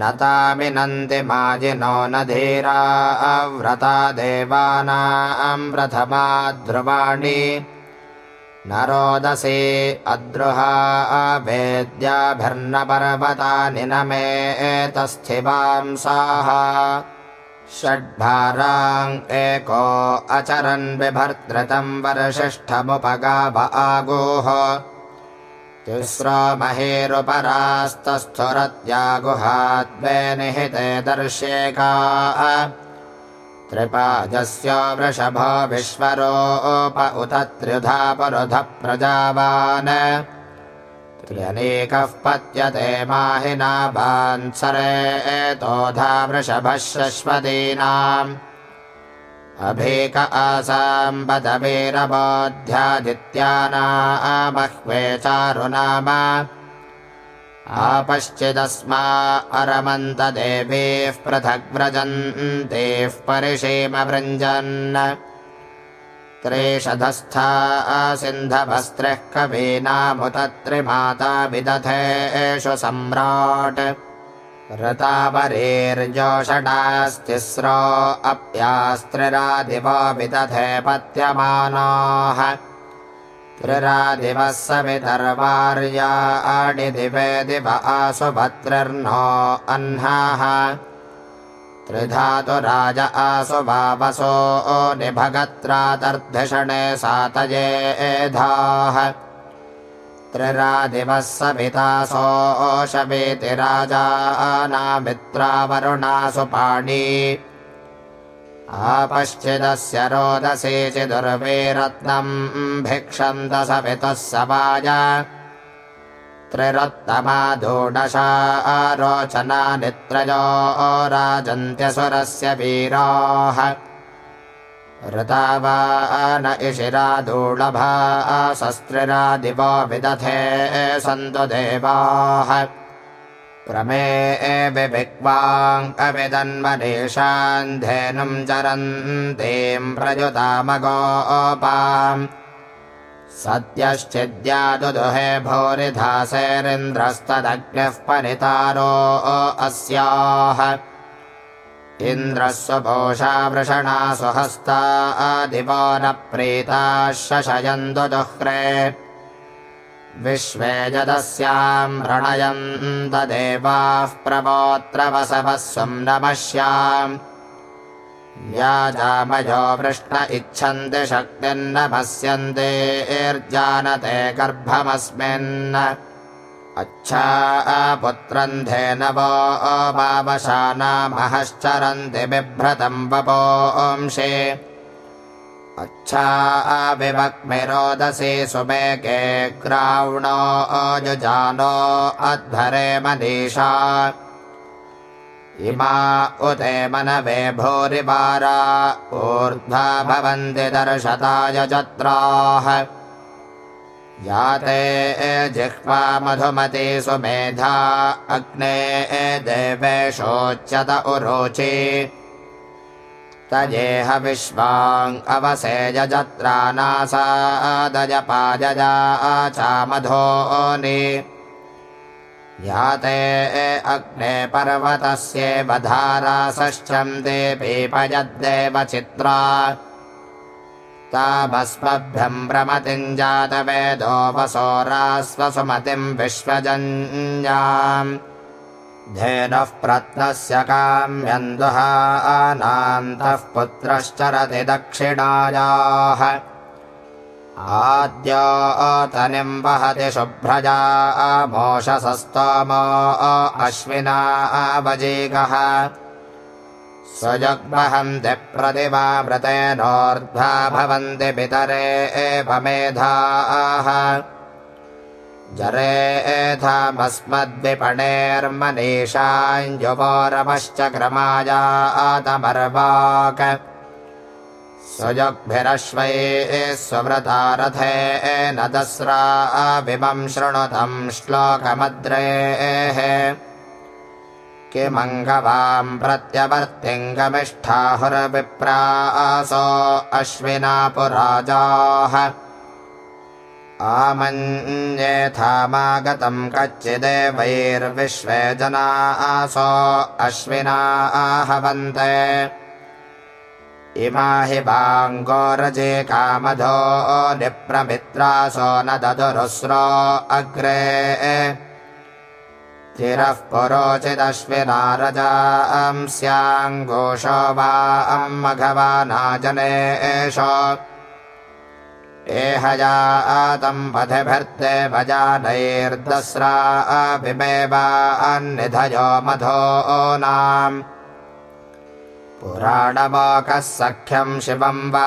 न तामिनन्ति माजिनो न धीरा अव्रता देवानाम् प्रथमा ध्रुवाणि न रोदसी अद्रुहा वेद्याभिर्नपर्वतानि न मे एतस्थिवांसाः षड्भाराङ् एको अचरन् बिभर्तृतम् वरषिष्ठमुपगाव आगोः तिस्रो महेरुपरास्तस्थुरत्यागुहाद्वे निहिते दर्श्येका त्रिपाजस्य वृषभो विश्वरोप उत त्र्युधा पुरुधः प्रजावान् त्र्यनेकः पत्यते माहिनाभान्सरे एतोधा वृषभः शश्वतीनाम् अभीक आसाम् पदवीरबोध्यादित्यानामह्वे चारुनाम। आपश्चिदस्मा अरमन्तदेवीः पृथग्व्रजन्तीः परिशीमवृञ्जन्। त्रेषधस्था सिन्धभस्त्रिः कवीनामुत त्रिमाता विदधे एषु सम्राट् ऋतापरेर्जोषडास्तिस्रो अप्यास्त्रिरादिवो विदधे पत्यमानाः त्रिरादिवः सवितर्वार्याडिदिवे दिव आसुभद्रिर्नो अह्नाः त्रिधातु राज वावसो निभगत्रातर्धिषणे सातये एधाः त्रिरादिवः सवितासोऽशवेति राजानामित्रावरुणासु पाणी आपश्चिदस्य रोदसी चिदुर्वीरत्नम् भिक्षन्त सवितः सवाय त्रिरत्तमादोडशा रोचना नित्रयो राजन्त्यसुरस्य वीराः ऋतावान इशिरादूळभा शस्त्रिरादिवो विदधे सन्तु देवाः। प्रमे विभिक्वाङ्कविदन्मनीषान्धेनुम् चरन्तीम् प्रयुतामगोपाम्। सत्यश्चिद्यादुदुहे भूरिधासेरिन्द्रस्तदग्निः परितारो अस्याः इन्द्रः स्वपोषा वृषणा सुहस्ता आदिवो न प्रीताः शशयन्तु दुह्रे। विश्वे यदस्याम् रणयन्तदेवाः प्रवोऽत्र वसवः स्वम् नमश्याम्। याजामयो वृष्ण इच्छन्ति शक्तिन्न पश्यन्तेर्जानते गर्भमस्मिन् अच्छा पुत्रन्धेन वो वावशानामहश्चरन्ति बिभ्रतम् वपोंषे अच्छा विवक्मिरोदसी सुमेके ग्रावणो युजानो अध्वरे मनीषा। इमा उते मनवे भूरिवारा ऊर्ध्वा भवन्ति दर्शताय जत्राः याते जिह्वा मधुमती सुमेधा अग्ने देवेशोच्यत उरोचि। तजेह विश्वाङ् अवसेज जत्रा नासादजपाजजा चामधोनि याते अग्ने पर्वतस्येव धारासश्चन्ते पीपयद्देव चित्रा ताभस्मभ्यम् प्रमतिम् जातवेदोपसोरास्वसुमतिम् विश्वजन्याम्। धेनुः प्रत्नस्य काम्यन्दुहानान्तः पुत्रश्चरति दक्षिणायाः। आद्योतनिम् वहति शुभ्रजा मोषसस्तोमो अश्विना आवजीगः स्वजग्महन्ति प्रतिमामृतेनोर्ध्वा भवन्ति पितरे एवमेधाः जरे एधामस्मद्विपणेर्मनीषाञ्जुवोरमश्च क्रमायातमर्वाक। स्वजग्भिरश्वैः स्वव्रतारथे न दस्रा विमम् शृणुतम् श्लोकमद्रेः किमङ्गवाम् प्रत्यवर्तिङ्गमिष्ठाहुरभिप्रासो अश्विना पुराजाः आमन्येथामागतम् कच्चिदेवैर्विश्वे जनासो अश्विना आहवन्ते। इमा हि बाङ्गोरजे कामधो निप्रमित्रासो न ददुरुस्रो अग्रे चिरः पुरोचिदश्विना रजांस्याङ्गोषो वा अम्मघवानाजने एष। एहया आतम् पथिभर्ते भजानैर्दस्रा अभिमेवान्निधयो मधो नाम्। पुराणवाकः सख्यम् शिवम् वा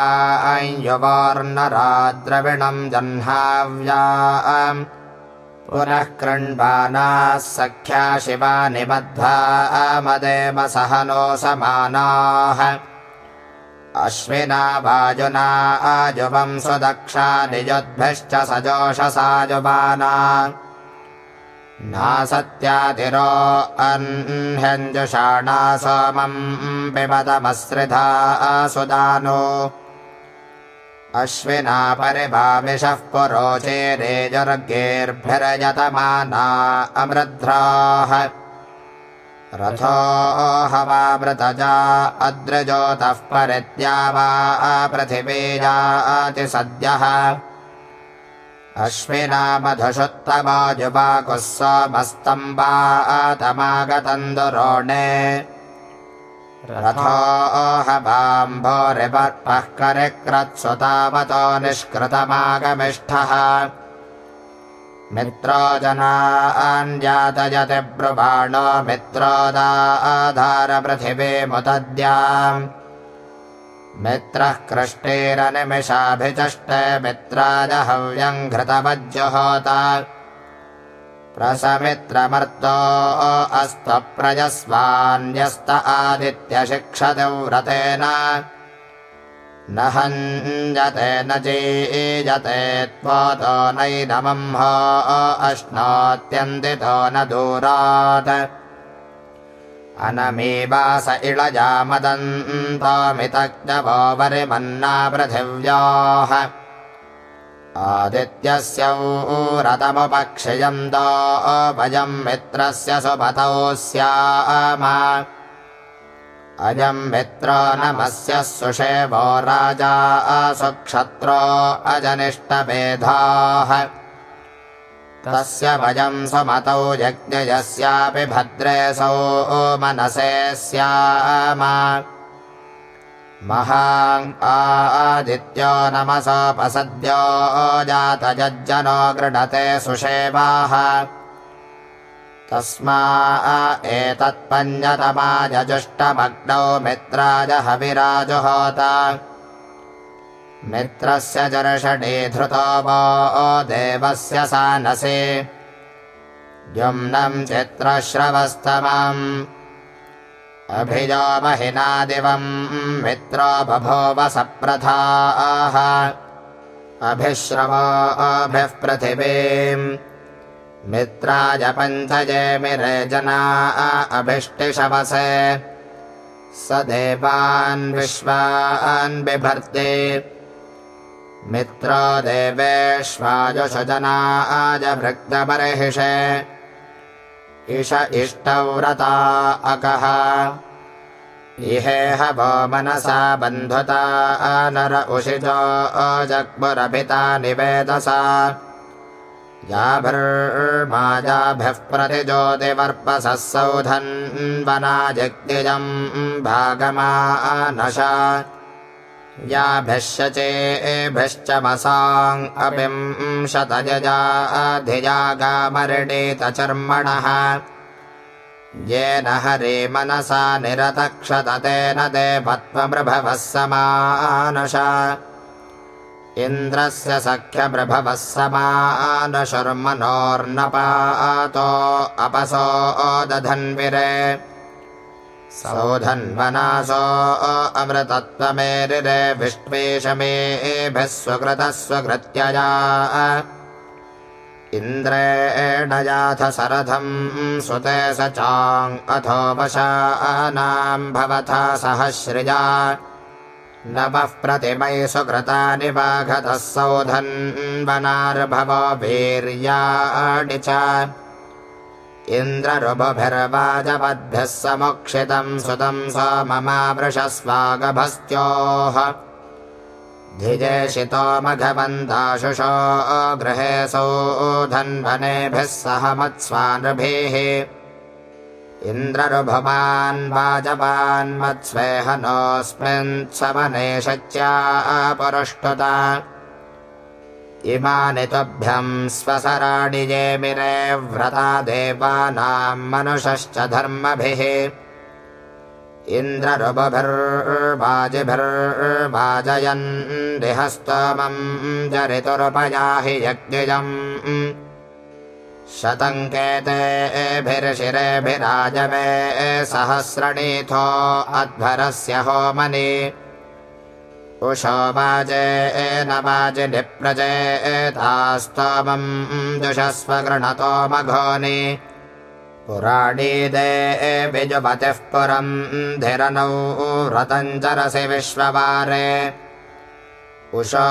युवार्नराद्रविणम् जह्नाव्या पुनः कृण्वानाः सख्या शिवा मदेव सहनो समानाः अश्विना वाजुना आजुवम् सुदक्षा निजुद्भिश्च सजोषसाजुबाना। नासत्यातिरो अह्न्यञ्जुषाणा सोमम् पिबदमसृधा सुदानो अश्विना परिभाविषः पुरोचेरेजुर्गेर्भिरयतमाना अमृध्राः। रथो हवामृतजा अद्रजोतः परित्या वा पृथिवीजातिसद्यः अश्विना मधुषुत्तमाजुबाकुः सोमस्तम्बातमागतन्दुरोणे रथोऽहवाम्भोरिवर्पः करिक्रत्सुतावतो निष्कृतमागमिष्ठः। मित्रो जनान्यातयति ब्रुवाणो मित्रोदाधारपृथिवीमुतद्याम्। मित्रः कृष्टेरनिमिषाभिचष्टे मित्राजहव्यम् घृतवज्जुहोत प्रसमित्रमर्तो अस्तप्रजस्वान्यस्त आदित्यशिक्षति व्रतेन। न न चीजते त्वतो नैनमम्हो अश्नोत्यन्तितो न दूरात्। अनमीवास इळजामदन्तमितज्ञवो वरिमन्ना पृथिव्याः आदित्यस्य रतमुपक्षयन्तो भजम् मित्रस्य सुपतौ स्याम। अयम् मित्रो नमस्य सुषेवो राजा सुक्षत्रो अजनिष्टभेधाः तस्य भजम् सुमतौ यज्ञयस्यापि भद्रेऽसौ मनसे स्याम आदित्यो नमसोपसद्यो जातजज्जनो गृढते सुषेवाः। तस्मा एतत्पञ्जतमाजजुष्टमग्नौ मित्राज हविराजुहोत। मित्रस्य जर्षणे धृतो वो देवस्य सानसे। जुम्नम् चित्रश्रवस्तमम् अभिजो महिना दिवम् मित्रो बभूव सप्रथाः अभिश्रवो अभिः पृथिवीम्। मित्राय पञ्चये मिरे जना अभिष्टिशवसे स देवान् विश्वान् बिभर्ति। मित्रो देवेष्वाजुषजना आजभृक्तबर्हिषे इष इष्टव्रता अकः। इहेह वो मनसा बन्धुता नर उषिजो अजग्मुरभिता निवेदसा। याभिर्माजाभिः प्रतिज्योतिवर्पसः सौधन्वना जग्निजम् भागमानशा याभिः शचेभिश्च मसाङ् अपिं शतजजाधिजागामरिणीतचर्मणः येन हरे मनसा निरतक्षततेन देवत्वमृभवः समानशा इन्द्रस्य सख्यमृभवः समानशर्मनोर्नपातो अपसो दधन्विरे सौधन्वनासो अमृतत्वमेरिरे विष्वेशमेभिः स्वकृतः स्वकृत्यया इन्द्रेण याथ सरथम् सुते स चाङ् अथो वशानाम् भवथा सहश्रिया। नवः प्रतिमयि सुकृतानि वाघतः सौधन्वनार्भवो वीर्याणि च इन्द्ररुभुभिर्वाजवद्भिः समुक्षितम् सुतम् स ममावृषस्वागभस्त्योः। धिजेशितो मघवन्ताशुषो गृहे सौधन्वनेभिः सह मत्स्वानृभिः। इन्द्ररुभुमान् वाजवान्मत्स्वेहनोऽस्मिन् सवने शच्यापरुष्टुता इमानि तुभ्यम् स्वसराणि ये मिरे व्रता देवानाम् मनुषश्च धर्मभिः। इन्द्ररुभुभिर्वाजिभिर्वाजयन् दिहस्तमम् जरितुरुपयाहि यज्ञयम् शतङ्केतेभिर्शिरेभिराजवे सहस्रणीथो अध्वरस्य होमनि उषो वाजे न वाजि निप्रजेतास्तमम् जुषस्व गृणतो मघोनि। पुराणी देविजुपतिः पुरम् धिरनौ व्रतञ्चरसि विश्ववारे। उषो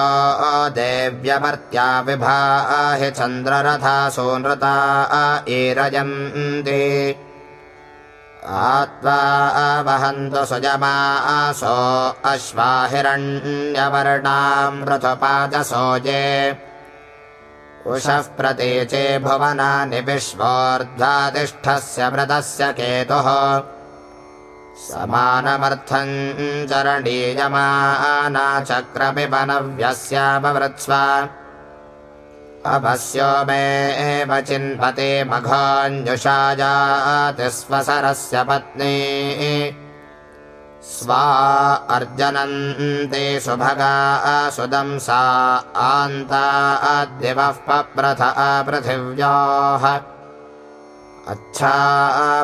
देव्यमर्त्या विभाहि चन्द्ररथा सोनृता ईरजन्ति आत्वा वहन्तु सुजमासो अश्वाहिरण्यवर्णाम् रथपादसोजे उषः प्रतीचे भुवनानि विश्वोर्ध्वातिष्ठस्य व्रतस्य केतुः। समानमर्थम् चरणीयमाना चक्रपिबनव्यस्यापवृत्स्व अपस्यो मे एव चिन्वते मघाञ्जुषाजातिस्वसरस्य पत्नी। स्वा अर्जनन्ते सुभगा सुदंसा आन्ता दिवः पप्रथ पृथिव्याः। अच्छा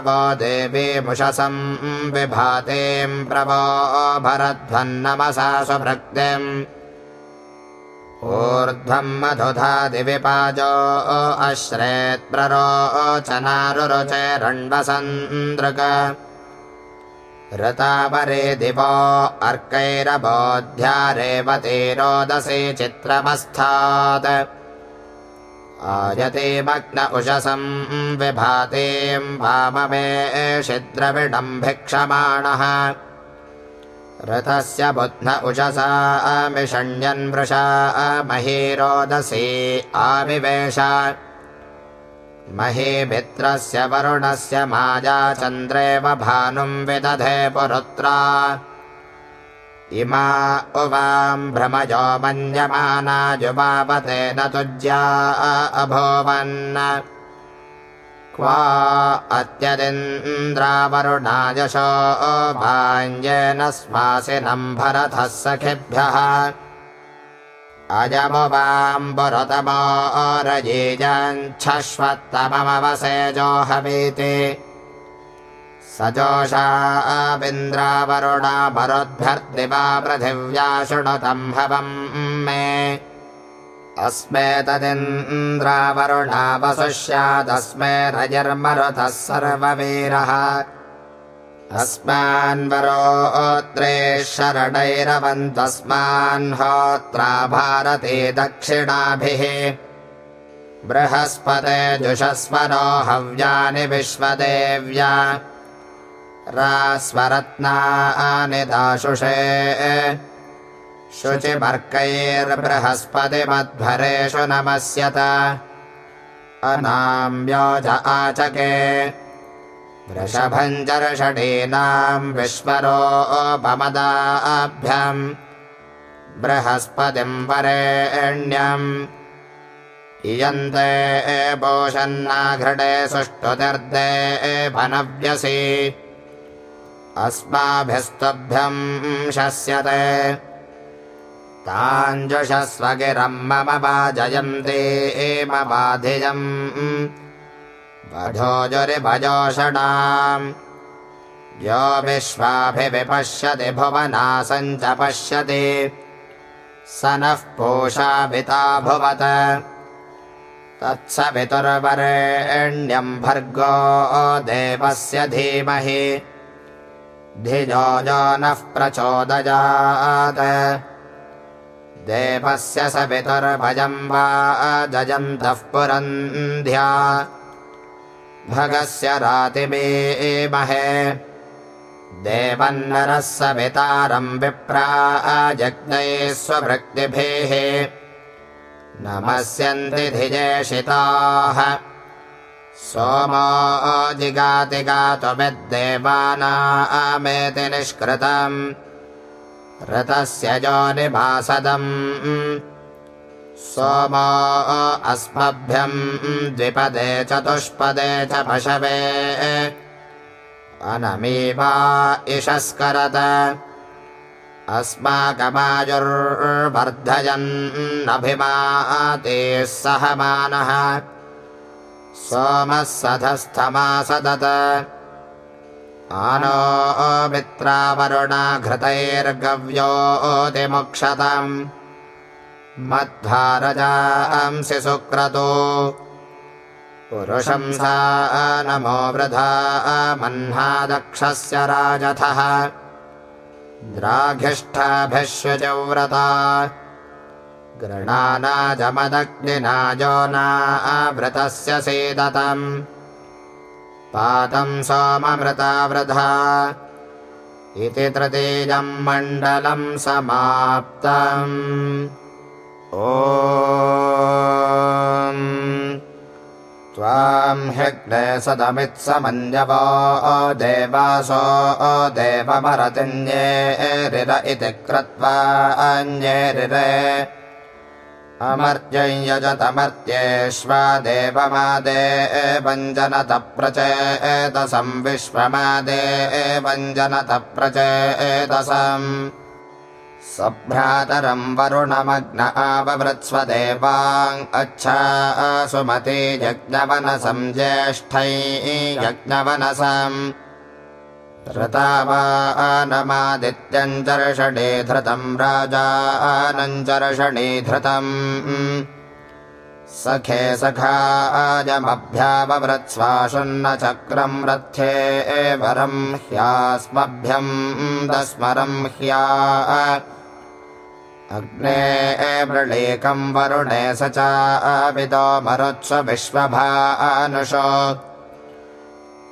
वो देवीमुषसं विभातेम् प्रवो भरध्वन्नमसा सुभृक्तिम् ऊर्ध्वम् मधुधा दिविपाजो अश्रेत्प्ररोचनारुरुचैरण्वसन्द्रक ऋतापरे दिवो अर्कैरबोध्या रेवती रोदसी चित्रमस्थात्। आयते मग्न उषसम् विभातीम् वाममे भिक्षमाणः रथस्य बुध्न उषसा मिषण्यन्वृषा मही रोदसी आविवेश महीमित्रस्य वरुणस्य माया चन्द्रेव भानुम् विदधे पुरुत्रा। इमा उवाम् भ्रमजो मन्यमाना जुवापते न तुज्या अभूवन् क्वा अत्यदिन्द्रावरुणायशो भाञ्जेन स्वासिनम् भरतः सखिभ्यः। अजमुवाम्बुरतमोरयीजच्छश्वत्तममवसेजोहवीति स जोषाविन्द्रावरुणा मरुद्भ्यर्दिवा पृथिव्या शृणुतम् हवम् मे अस्मे तदिन्द्रावरुणा वसुष्यादस्मे रजर्मरुतः सर्ववीरः अस्मान्वरोत्रे शरणैरवन्तस्मान्होत्रा भारते दक्षिणाभिः। बृहस्पते जुषस्वरो हव्यानि विश्वदेव्या। रास्वरत्नानि दाशुषे शुचिमर्कैर्बृहस्पतिमध्वरेषु नमस्यत। अनाम्योज आचके। वृषभञ्जर्षडीनाम् विश्वरोपमदाभ्याम्। बृहस्पतिम् वरेण्यम्। इयन्ते पोषन्नाघृटे सुष्ठुतिर्दे भनव्यसि। अस्माभिस्तुभ्यम् शस्यते ताञ्जुषस्वगिरम् मम वाजयन्ते भजोजुरिभजोषणाम् यो विश्वाभिविपश्यति भुवनासञ्च पश्यति। स नः पूषाभिता भुवत। तत्सवितुर्वरेण्यम् भर्गो देवस्य धीमहि। धिजो नः प्रचोदयात् देवस्य स वा जयन्तः पुरन्ध्या। भगस्य रातिमेमहे। देवन्नरः सवितारम् विप्रा जग्नये स्वभृक्तिभिः नमस्यन्ति धिजेशिताः। सोमो जिगाति गातुमिद्देवानामेति निष्कृतम् ऋतस्य जोनिभासदम् सोमो अस्मभ्यम् द्विपदे चतुष्पदे च पशवे। अनमीवा इषस्करत। अस्माकमायुर्वर्धयन्नभिमाते सहमानः। सोमः सधस्थमासदत आनो मित्रावरुणाघृतैर्गव्योतिमुक्षतम्। मध्वारजांसि सुक्रतो पुरुषंसा नमो वृथा मह्नादक्षस्य राजथः। द्राघिष्ठाभिश्वजव्रता गृणानाजमदग्निनाजो नावृतस्य सीदतम् पातं सोममृता वृथा इति तृतीयम् मण्डलम् समाप्तम्। ओ त्वाम् ह्यग्ने सदमित्समञ्जवो देवासो देवमरतिन्येरिर इति कृत्वा अमर्त्यं यजतमर्त्येष्वा देवमादे वञ्जनत प्रचेतसं विश्वमादे वञ्जनत प्रचेतसम् सभ्रातरम् वरुणमग्न आववृत्स्व देवाङ् अच्छा सुमति यज्ञवनसम् ज्येष्ठै यज्ञवनसम् ऋतावानमादित्यञ्चर्षणे धृतम् राजानञ्चर्षणीधृतम् सखे सखायमभ्याववृत्स्वाशुन्नचक्रम् रथ्ये वरम् ह्यास्मभ्यम् दस्मरम् ह्या। अग्ने वृळीकम् वरुणे स चाविदो मरुत्स्व विश्वभानुषो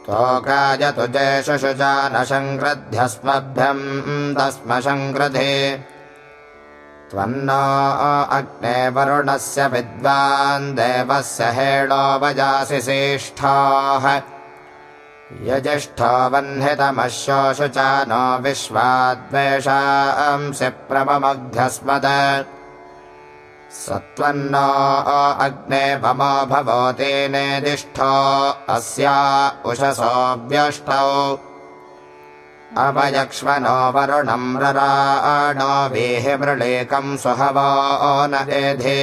तोकायतु जेषु शुजानशङ्कृध्यस्मभ्यम् दस्मशङ्कृधे त्वन्नो अग्ने वरुणस्य विद्वान् देवस्य हेडो वजासि श्रेष्ठाः। यजिष्ठो वह्नितमश्योषु च नो विश्वाद्वेषांसि प्रममग्ध्यस्मद सत्त्वन्नो अग्ने भमो भवोति नेदिष्ठो अस्या उषसोऽव्यष्टौ अवयक्ष्मनो वरुणम् रराणो वीहि मृळीकम् सुहवो न एधि।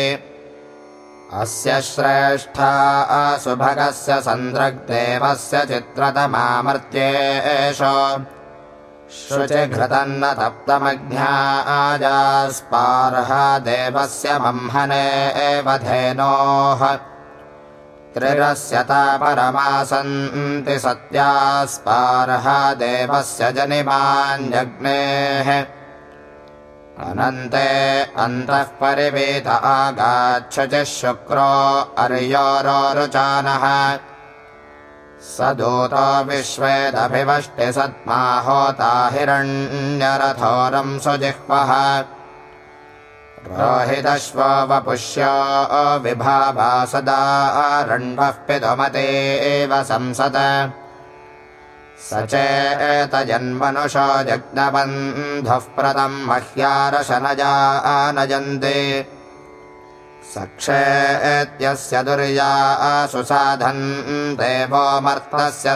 अस्य श्रेष्ठा असुभगस्य सन्द्रग्देवस्य चित्रतमामर्त्येष शुचिघृतन्न तप्तमघ्न्या आजास्पार्हा देवस्य बह्मने एव धेनोः। त्रिरस्यता परमासन्ति सत्यास्पार्हा देवस्य जनिमान्यग्नेः। अनन्ते अन्तः परिवेत आगाच्छुचिः शुक्रो अर्योरोरुचानः स दूतो विश्वेदभिवष्टि सत्मा होता हिरण्यरथोरम् सुजिह्वः। रोहितश्वो वपुष्यो सदा रण्वः पितुमते एव संसद। स चेतजन्मनुषो जग्नबन्धुः प्रदम् मह्यारशनजा आनजन्ते सक्षेत्यस्य दुर्या सुसाधन् देवोऽमर्तस्य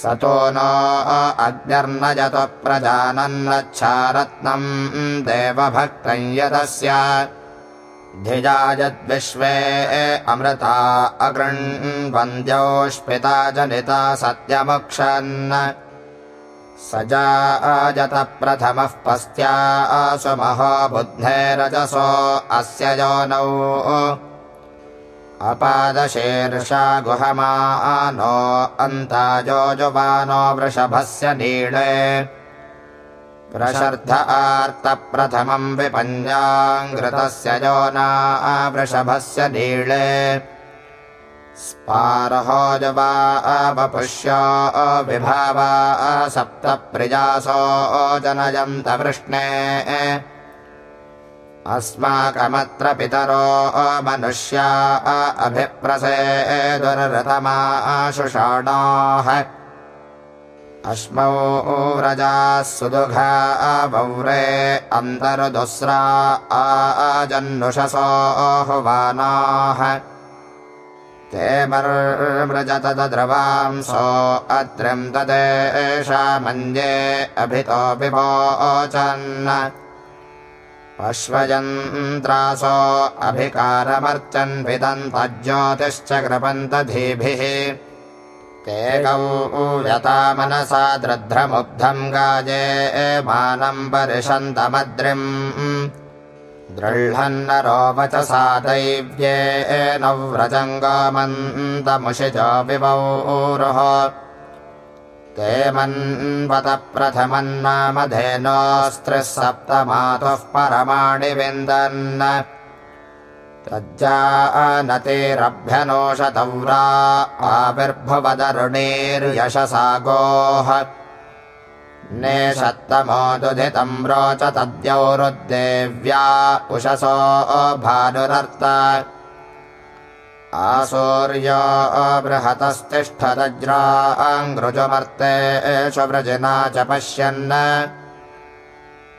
स तो नो अग्निर्नजतु प्रजानन्नच्छारत्नम् देवभक्तम् यदस्य। धिजायद्विश्वे अमृता अगृण्वन्द्योष्पिता जनिता सत्यमुक्षन् स जाजत प्रथमः पस्त्या आसु महो बुद्धे रजसो अस्य योनौ। अपादशीर्षा गुहमा नो अन्ताजोजुवानो वृषभस्य नीळे। प्रशर्ध आर्तप्रथमम् विपञ्जाङ्घृतस्य यो ना वृषभस्य नीळे स्पारहोजवा वपुष्या विभावा सप्तप्रियासो जनयन्त वृष्णे अस्माकमत्र पितरो मनुष्या अभिप्रसे दुररथमाशुषाणाः। अश्मौ व्रजाः सुदुघा वौरे अन्तर्दुस्रा आजन्नुषसोऽहुवानाः ते मर्मृजत द्रवांसो अत्र्यम् तदेषामञ्जे अभितो विभोचन् अश्वयन्त्रासो अभिकारमर्चन् विदन्तज्योतिश्च कृपन्तधीभिः ते गौ यता मनसा दृध्रमुग्धम् गाजे मानम् परिषन्तमद्रिम् दृह्णन्नरो वचसा दैव्ये नव्रजङ्गमन्तमुषिजो विवौरुः ते मन्वत प्रथमन्नामधेनोऽस्त्रिः सप्तमातुः परमाणि विन्दन्। तज्जानतिरभ्यनोषतव्रा आविर्भुवदरुणीर्यशसा गोः नेषत्तमोदुधितम् रोच तद्यौरुद्देव्या उषसो भानुरर्त आसूर्यो बृहतस्तिष्ठदज्राङ्घृजुमर्तेषु व्रजना च पश्यन्।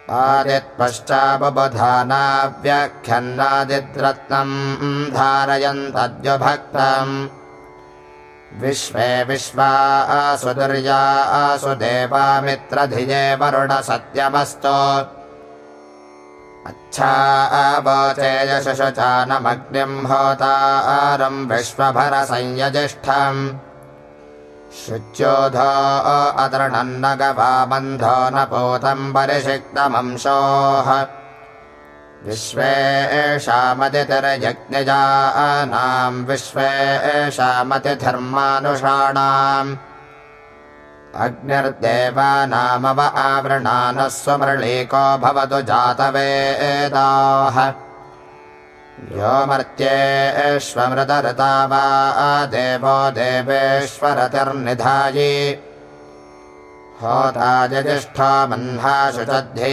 आदित्पश्चाबुबुधानाव्याख्यन्नादिद्रत्नम् धारयन्तद्युभक्तम् विश्वे विश्वा सुदुर्या सुदेवामित्रधिये वरुणसत्यमस्तु। अच्छावचेयशुचानमग्निम् होतारम् विश्वभरसंयजिष्ठम्। शुच्योधो अतृणन्न गवाबन्धो न पूतम् परिषिक्तमंशोः विश्वेषामतिर्यज्ञजानाम् विश्वेषामतिधर्मानुषाणाम्। अग्निर्देवानामव आवृणानः स्वमृळीको भवतु जातवेदाः। यो मर्त्येष्वमृतऋता वा देवो देवेश्वरतिर्निधायि होताजजिष्ठो मह्नाशु चध्ये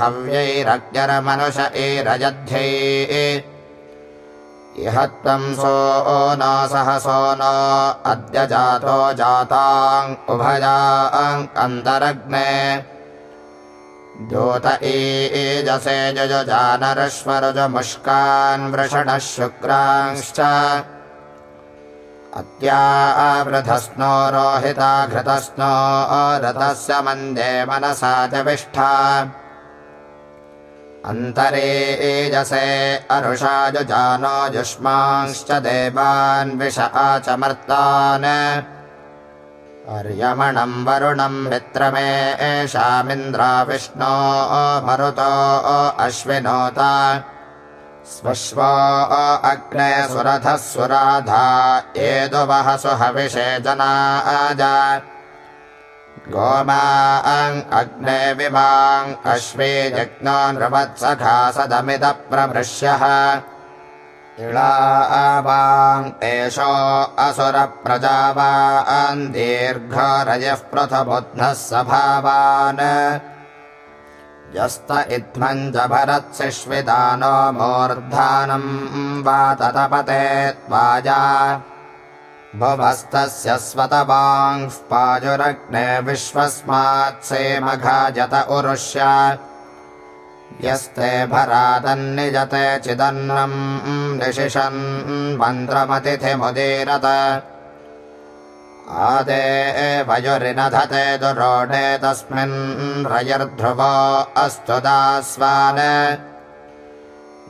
हव्यैरग्निर्मनुष एरजध्ये इह त्वम् सो न सहसो न अद्य जातो जाताङ् उभयाङ्कन्तरग्ने दूत ईजसे जुजानरश्वरुजमुष्कान् वृषणः शुक्रांश्च अत्यावृधस्नो रोहिता घृतस्नो रथस्य मन्दे मनसा च विष्ठा। अन्तरे एजसे अरुषाजुजानो जुष्मांश्च देवान् विष आचमर्तान्। अर्यमणम् वरुणम् मित्रमे एषामिन्द्रा विष्णो मरुतो अश्विनोता स्वश्वा अग्ने सुरथः सुराधा येदुवः सुहविषे जनाज। गोमा अग्ने विवाङ् अश्वे जज्ञो नृवत्सखा सदमिदः प्रभृश्यः इळावाङ् एषो असुरप्रजावान् दीर्घरजः पृथबुध्नः सभावान् यस्त इत्थम् च भरत्सिष्विदानो मूर्धानम् वा ततपते त्वाजा। भुवस्तस्य स्वतवाङ्ः पाजुरग्ने विश्वस्मात्सेमघाजत उरुष्य। यस्ते भरादन्निजते चिदन्नम् निशिषन् मन्त्रमतिथिमुदीरत आदे वयुरिनधते दुरोणे तस्मिन् रयर्ध्रुवो अस्तु दास्वान्।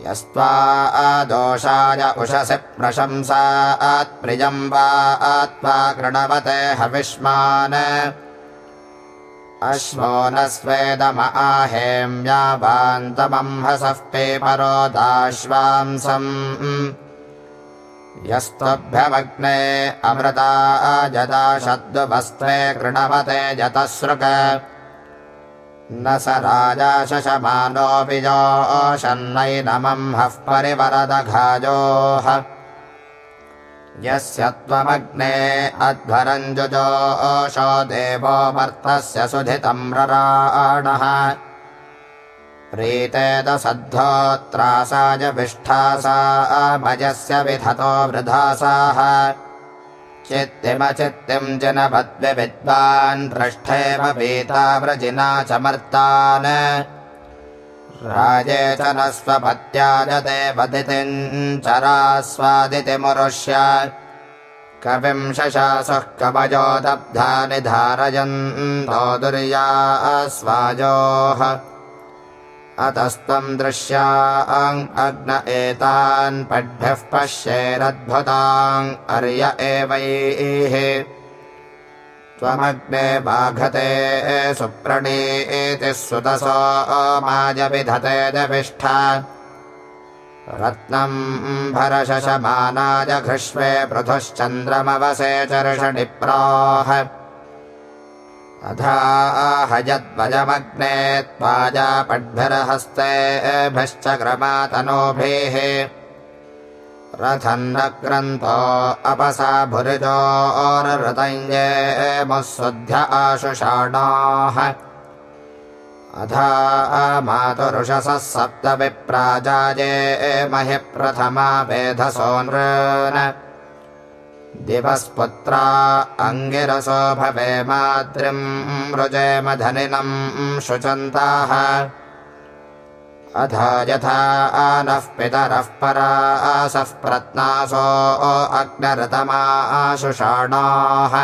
यस्त्वा दोषाय उषसि प्रशंसात्प्रियम् वा आत्वा कृणवते हविष्मान्। अश्वो न स्वेदम आहेम्यावान्तमं हसः पेपरो दाश्वांसम् यस्त्वभ्यमग्ने अमृता जदा शद्वस्त्रे कृणवते जतसृक न स राजा शशमानोऽपि जोषन्नैनमं हः परिवरदघाजोः। यस्य त्वमग्ने अध्वरञ्जुजोषो देवो मर्तस्य सुधितं रराणः प्रीतेदसद्धोत्रासायभिष्ठासा भजस्य विधतो वृधासाः। चित्तिमचित्तिं जनपद्विद्वान् पृष्ठेव पीता व्रजिना च मर्तान्। राजे च न स्वपत्याजते पतितिम् चरास्वादिति मरुष्य कविं शशासः कवजो दब्धानि धारयन्तो दुर्या स्वाजोः अतस्त्वम् दृश्या अग्न एतान् पड्भ्यः पश्येरद्भुताम् अर्य एवैः। त्वमग्ने बाघते सुप्रणीति सुतसो माजविधते जविष्ठ। रत्नम् भरशशमानाय घृष्वे पृथुश्चन्द्रमवसे चर्षणिप्राः अधाहयद्वयमग्ने त्वाजापड्भिरहस्तेभ्यश्च क्रमातनोभिः। रथन्नग्रन्थो अपसा भुरिजोरृतञ्जेमुःशुद्ध्य आशुषाणाः। अधा मातुरुषसः सप्तविप्राजाये महि प्रथमा वेधसो नृन् दिवस्पुत्रा अङ्गिरसो भवे मातृम् मृजेमधनिनम् शुचन्ताः। अथ यथा नः पितरः परासः प्रत्नासो अग्नरतमाशुषाणाः।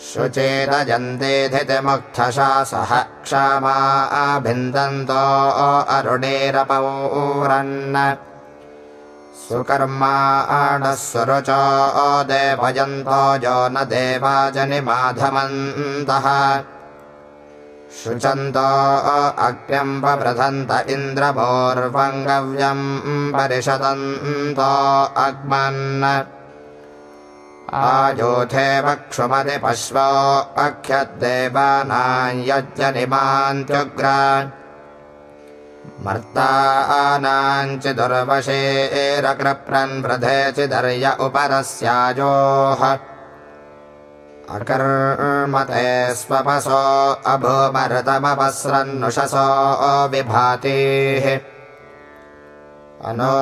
शुचेदजन्तेधितिमुग्धशासः क्षमाभिन्दन्तो अरुणेरपौरन् सुकर्माणः सुरुचो देवयन्तो जो न देवाजनिमाधमन्तः शुचन्तो अग्न्यम्बृधन्त इन्द्रभोर्वङ्गव्यम् परिषदन्तो अग्मन्। आयोधे वक्षुमति पश्वो अख्यद्देवानाञ्यजनिमान्त्युग्र मर्तानाञ्चिदुर्वशेरकृप्रन् वृधे चिदर्य उपरस्याजोः। अकर्मते स्वपसो अभूमरतमपस्रन्नुषसो विभातिः। अनो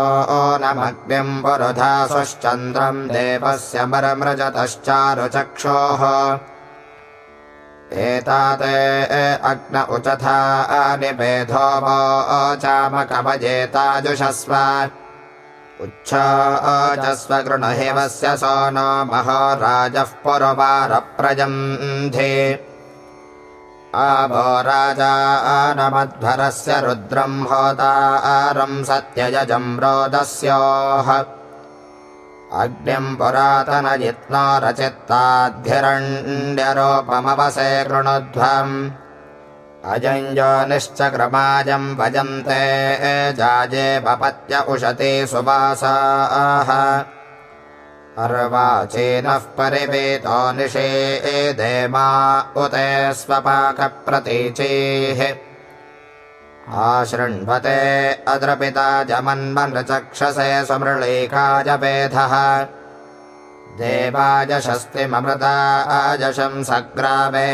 नमग्निम् पुरुधासुश्चन्द्रम् देवस्य मरमृजतश्चारुचक्षोः एताते अग्न उचथा निपेधो वो चामकवजेताजुषस्व उच्छाचस्वगृणहिवस्य सो नो महाराजः पुरवारप्रजन्धे आवो राजानमध्वरस्य रुद्रम् होतारम् सत्ययजम् रोदस्योः अग्निम् पुरातनयित्नो रचित्ताद्धिरण्यरूपमवसे कृणुध्वम् अजञ्जनिश्चक्रमाजम् भजन्ते जाजे भपत्य उशते सुवासाः। अर्वाचीनः परिवेतो निषे देमा उते स्वपाकप्रतीचेः आशृण्वते अद्रपिता जमन्मनृचक्षसे सुमृळीकाजपेधः देवाजशस्तिममृता आजशं सग्रामे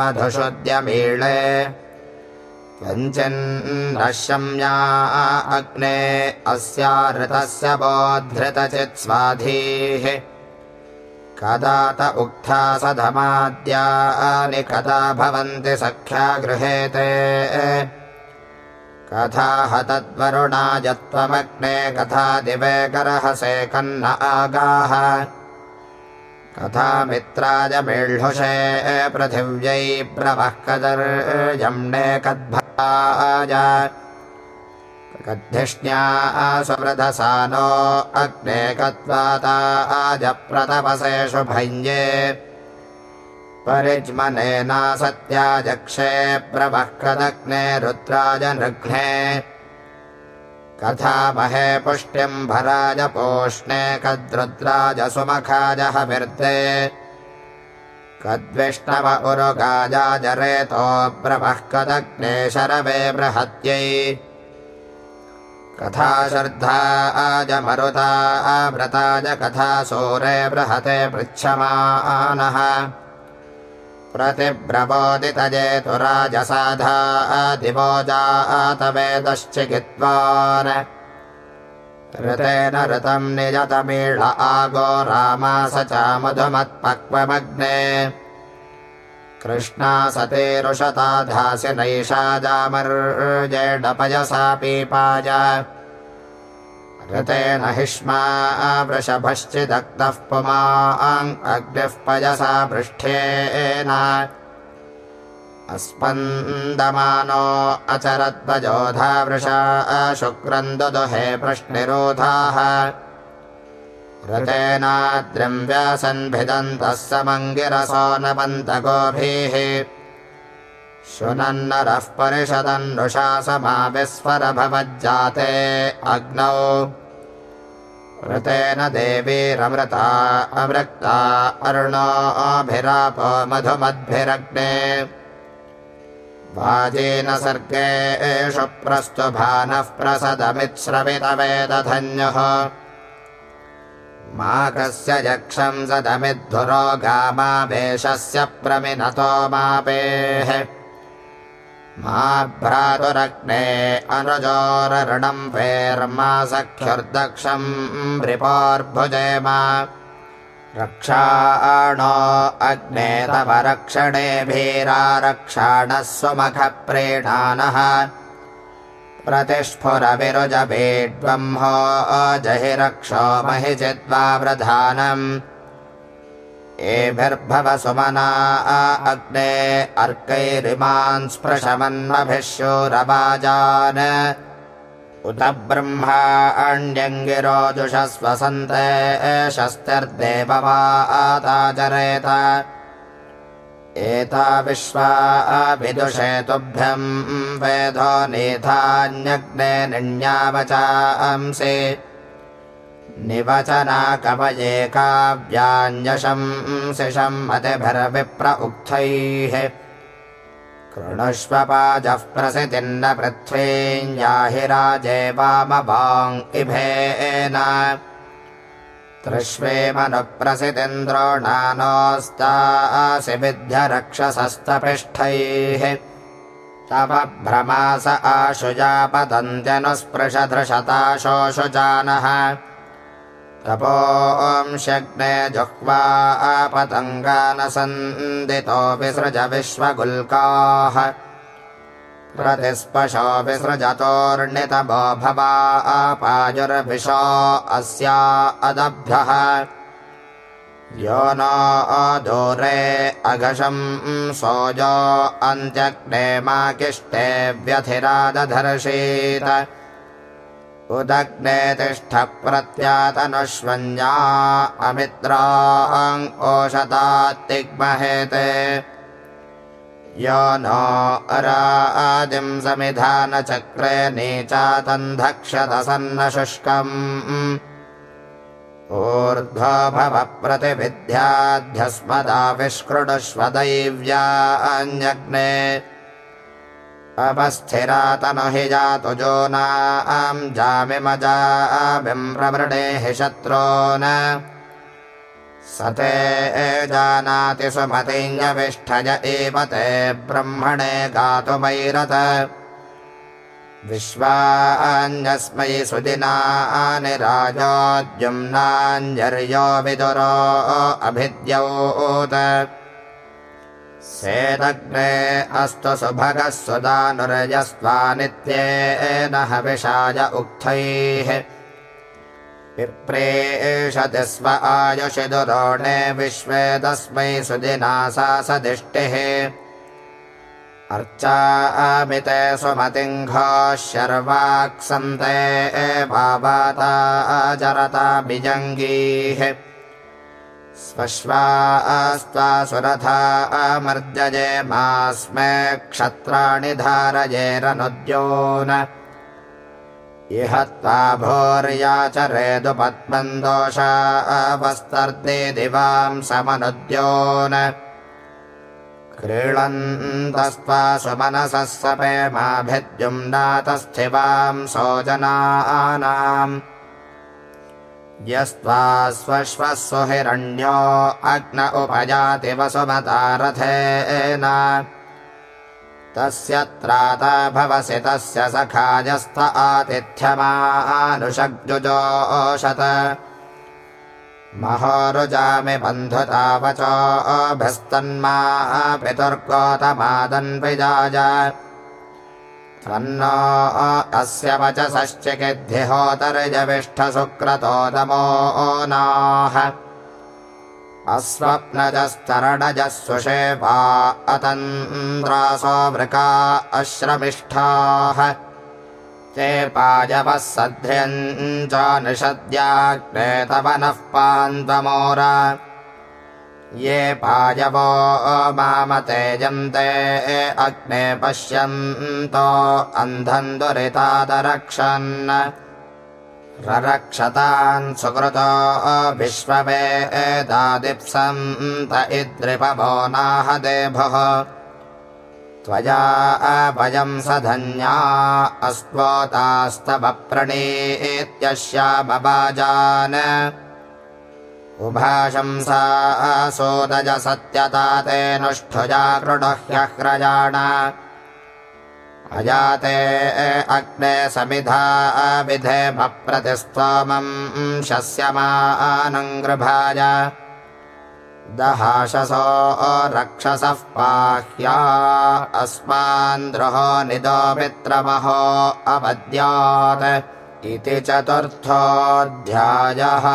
मधुषुद्यमीळे पञ्चन्नशम्या अग्ने अस्याऋतस्य बोद्धृतचित्स्वाधीः कदा त उक्था सधमाद्यानि कदा भवन्ति सख्या गृहेते। कथाह तद्वरुणायत्वमग्ने कथा दिवे करहसे कन्न आगाः। कथा मित्राय मेळ्हुषे पृथिव्यै प्रवः कदर्यम्णे कद्भाज कद्धिष्ण्या सुवृधसा नो अग्ने कत्वाताजप्रतपसेषु भञ्जे। परिज्मनेना सत्याजक्षे प्रवः कदग्ने रुद्राज नृघ्ने कथामहे पुष्ट्यम् भराज पोष्णे कद्रुद्राजसुमखाजहविर्दे। कद्विष्णव उरुगाजाजरेतो ब्रवः कदग्ने शरवे बृहत्यै कथा श्रद्धा आजमरुता व्रताज कथा सूरे बृहते पृच्छमानः। प्रतिब्रवोदितजेतु राजसाधा दिवोजातवेदश्चिकित्वान् ऋतेन ऋतम् निजतमीळ आगो रामास च मधुमत्पक्वमग्ने कृष्णा सतेरुषताधासि नैषा जामर्जेडपयसा पीपाय। ऋतेन हिष्मा वृषभश्चिदग्धः पुमाङ्ग्निः पयसा पृष्ठेन। अस्पन्दमानो अचरद्वजोधा वृषा शुक्रन्दुदुहे पृष्णिरोधाः ऋतेनाद्रिम् व्यासन्भिदन्तः समङ्गिरसो नपन्तगोभिः शुनन्नरः परिषदन्नुषा समाविस्वरभवज्जाते अग्नौ। ऋतेन देवीरमृता अमृक्ता अरुणोभिराप मधुमद्भिरग्ने। वाजेन सर्गे एषु प्रस्तुभानः प्रसदमित्स्रवितवेदधन्युः मा कस्य यक्षम् सदमिद्धुरो गामावेशस्य प्रमिनतो मापेः। मा भ्रातुरग्ने अनुजोरऋणम् वेर्मा सख्युर्दक्षम् रिपोर्भुजेम रक्षाणो अग्ने तव रक्षणे भीरारक्षाणः सुमखप्रीणानः प्रतिस्फुरविरुजभेड्ब्रह्मो जहि रक्षो महि चिद्वाव्रधानम् एभिर्भव सुमना अग्ने अर्कैरिमान् स्पृशमन्मभिः शूरवाजान् उत ब्रह्माण्यङ्गिरोजुषस्वसन्ते शस्तिर्देववाताचरेत एता विश्वा विदुषे तुभ्यम् वेदो नेथान्यग्ने निण्यावचांसि। निवचना कवये काव्यान्यशंसिषम् मतिभिर्विप्र उक्थैः। कृणुष्वपाजः प्रसितिन्न पृथ्वीञ्जाहि राजे वामवाङ् इभेन त्रिष्वेमनुप्रसितिन्द्रोणानोस्तासि विद्य रक्षसस्तपिष्ठैः तव भ्रमास आशुजापतन्त्यनुस्पृशधृशताशोऽशुजानः तपोंशग्ने जुह्वा आपतङ्गानसन्दितो विसृज विश्वगुल्काः प्रतिस्पशो विसृजतोर्णितभो भवा आपायुर्भिषो अस्या अदभ्यः यो नो दूरे अघशम् सोजो अन्त्यग्ने माकिष्टे व्यथिरादधर्षीत। उदग्ने तिष्ठ प्रत्यातनुष्वञ्जा अमित्राङ् ओषतात्तिग्महेते यो नो अरादिम् समिधानचक्रे नीचातन्धक्षतसन्नशुष्कम्। ऊर्ध्व भव प्रतिविद्याध्यस्मदाविष्कृडुष्व दैव्यान्यग्ने अपस्थिरातनु हि जातु जो नाम् जामिमजामिम्रमृणे हि शत्रून् स ते जानाति सुमतिञ्जविष्ठज एव ते ब्रह्मणे गातुमैरत विश्वान्यस्मै सुदिनानि राजोद्युम्नाञ्जर्यो विदुरो अभिद्यौत। सेदग्ने अस्तु सुभगः सुदानुरजस्त्वा नित्येन हविषाय उक्थैः विप्रेषति स्व आयुषि दुरोणे विश्वे तस्मै सुदिना सा सदिष्टिः। अर्चामिते सुमतिङ्घोः शर्वाक्सन्ते भावाता जरता बिजङ्गीः। स्वश्वास्त्वा सुरथा अमर्जये मास्मे क्षत्राणि धारयेरनुद्योन इह त्वा भूर्याचरेदुपद्मम् दोषावस्तर्दे दिवां समनुद्योन। क्रीळन्तस्त्वा सुमनसः सपे माभिद्युम्नातस्थिवां सोजनानाम्। यस्त्वा स्वश्वः सुहिरण्यो अग्न उपजाति वसुमतारथेन तस्य त्राता भवसि तस्य सखाजस्थ आतिथ्यमानुषग्जुजोषत। महोरुजामि बन्धुतावचोऽभ्यस्तन्मा पितुर्गोतमादन्विजाज त्वन्नो अस्य वचसश्चिकिद्धिहोतर्जविष्ठसुक्रतोदमो नाः अस्वप्नजस्तरणजः सुषेवा अतन्द्रासो वृका अश्रमिष्ठाः। ते पाजवः सध्र्यम् च निषद्याग्ने तव नः पान्त्वमोर। ये पायवो मामतेजन्ते अग्ने पश्यन्तो अन्धन् दुरितादरक्षन् ररक्षतान् सुकृतो विश्ववेदादिप्सन्त इद्रिपवो नाहदेभः। त्वया अभयं स धन्या अस्त्वतास्तवप्रणीत्यश्यामबाजान् उभाशंसा सोदज सत्यता तेऽनुष्ठुजा कृणुह्यह्रजाण अजाते अग्ने समिधा विधे भप्रतिस्तोमम् शस्यमानङ्गृभाय दहाशसो रक्षसः पाह्या अस्मान्द्रुहो निदो मित्रमहो अवद्यात् इति चतुर्थोऽध्यायः